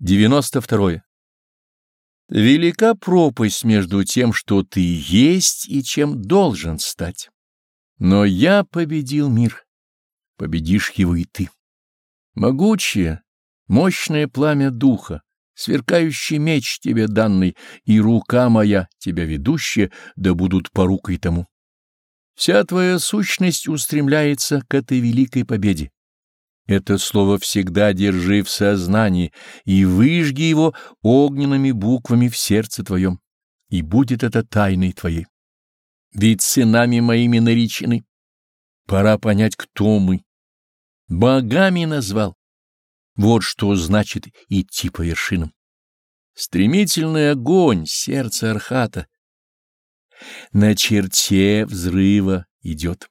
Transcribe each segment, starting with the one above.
92. Велика пропасть между тем, что ты есть, и чем должен стать. Но я победил мир, победишь его и ты. Могучее, мощное пламя духа, сверкающий меч тебе данный, и рука моя, тебя ведущая, да будут порукой тому. Вся твоя сущность устремляется к этой великой победе. Это слово всегда держи в сознании и выжги его огненными буквами в сердце твоем, и будет это тайной твоей. Ведь сынами моими наречены. Пора понять, кто мы. Богами назвал. Вот что значит идти по вершинам. Стремительный огонь сердца Архата на черте взрыва идет.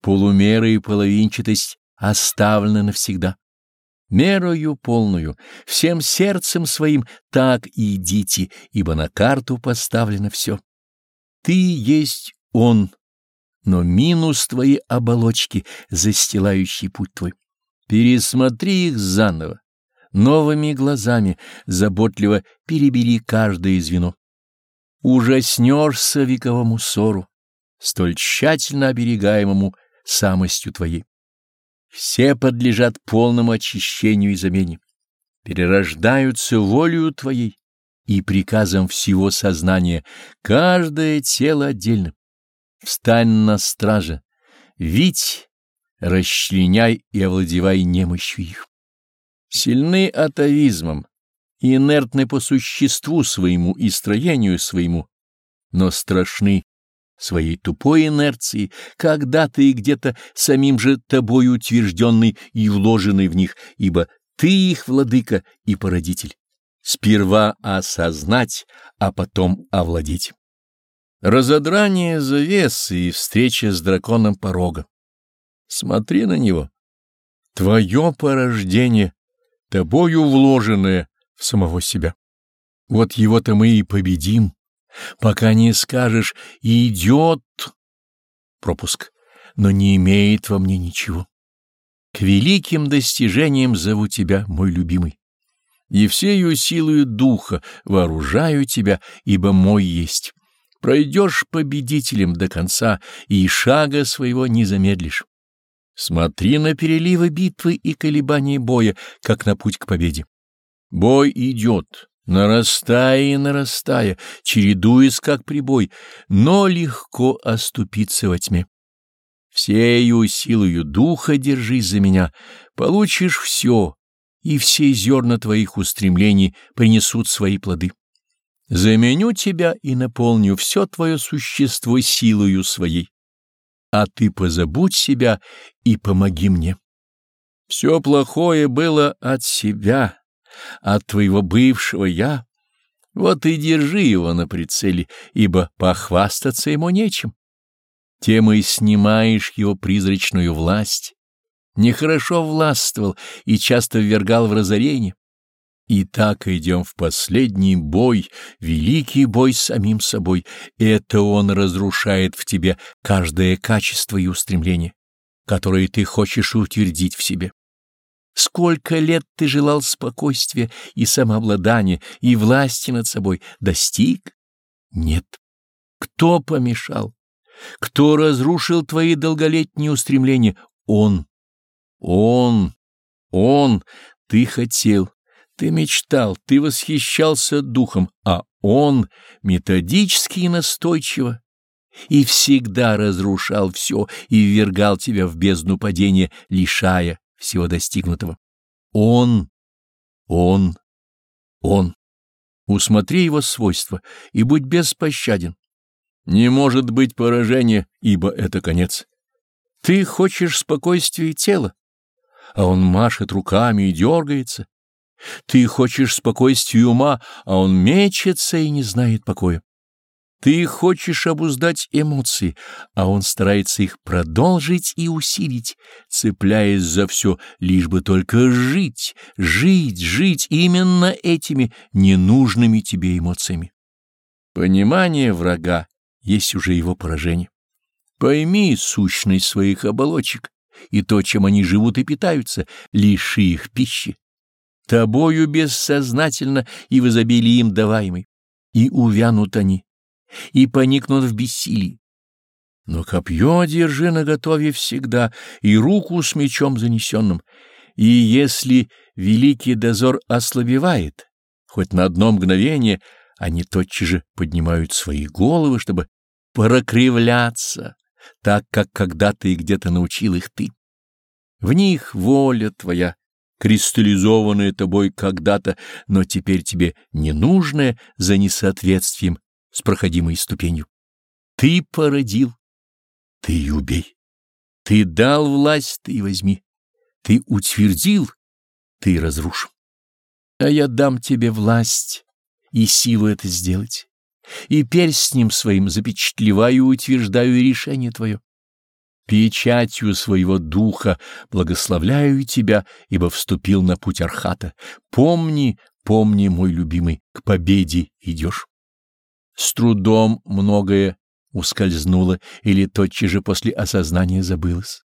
Полумера и половинчатость оставлено навсегда. Мерою полную, всем сердцем своим так и идите, ибо на карту поставлено все. Ты есть Он, но минус твои оболочки, застилающие путь твой. Пересмотри их заново, новыми глазами, заботливо перебери каждое звено. Ужаснешься вековому ссору, столь тщательно оберегаемому самостью твоей. Все подлежат полному очищению и замене, перерождаются волею Твоей и приказом всего сознания, каждое тело отдельно. Встань на страже, видь, расчленяй и овладевай немощью их. Сильны атовизмом, инертны по существу своему и строению своему, но страшны своей тупой инерции, когда-то и где-то самим же тобой утвержденный и вложенный в них, ибо ты их владыка и породитель. Сперва осознать, а потом овладеть. Разодрание завесы и встреча с драконом порога. Смотри на него. Твое порождение, тобою вложенное в самого себя. Вот его-то мы и победим пока не скажешь «идет» пропуск, но не имеет во мне ничего. К великим достижениям зову тебя, мой любимый, и всею силою духа вооружаю тебя, ибо мой есть. Пройдешь победителем до конца, и шага своего не замедлишь. Смотри на переливы битвы и колебания боя, как на путь к победе. Бой идет, нарастая и нарастая, чередуясь как прибой, но легко оступиться во тьме. Всею силою духа держись за меня, получишь все, и все зерна твоих устремлений принесут свои плоды. Заменю тебя и наполню все твое существо силою своей. А ты позабудь себя и помоги мне. Все плохое было от себя, от твоего бывшего «я», вот и держи его на прицеле, ибо похвастаться ему нечем. Тем и снимаешь его призрачную власть. Нехорошо властвовал и часто ввергал в разорение. И так идем в последний бой, великий бой с самим собой. Это он разрушает в тебе каждое качество и устремление, которое ты хочешь утвердить в себе. Сколько лет ты желал спокойствия и самообладания, и власти над собой. Достиг? Нет. Кто помешал? Кто разрушил твои долголетние устремления? Он. Он. Он. Ты хотел, ты мечтал, ты восхищался духом, а он методически и настойчиво и всегда разрушал все и ввергал тебя в бездну падения, лишая всего достигнутого. Он, он, он. Усмотри его свойства и будь беспощаден. Не может быть поражения, ибо это конец. Ты хочешь спокойствия тела, а он машет руками и дергается. Ты хочешь спокойствия ума, а он мечется и не знает покоя. Ты хочешь обуздать эмоции, а он старается их продолжить и усилить, цепляясь за все, лишь бы только жить, жить, жить именно этими ненужными тебе эмоциями. Понимание врага есть уже его поражение. Пойми сущность своих оболочек и то, чем они живут и питаются, лиши их пищи. тобою бессознательно и в изобилии им даваемый, и увянут они, и поникнут в бессилии. Но копье держи наготове всегда, и руку с мечом занесенным, и если великий дозор ослабевает, хоть на одно мгновение, они тотчас же поднимают свои головы, чтобы прокривляться, так, как когда-то и где-то научил их ты. В них воля твоя, кристаллизованная тобой когда-то, но теперь тебе ненужная за несоответствием с проходимой ступенью. Ты породил, ты убей. Ты дал власть, ты возьми. Ты утвердил, ты разрушил. А я дам тебе власть и силу это сделать, и перстнем своим запечатлеваю и утверждаю решение твое. Печатью своего духа благословляю тебя, ибо вступил на путь Архата. Помни, помни, мой любимый, к победе идешь. С трудом многое ускользнуло или тотчас же после осознания забылось.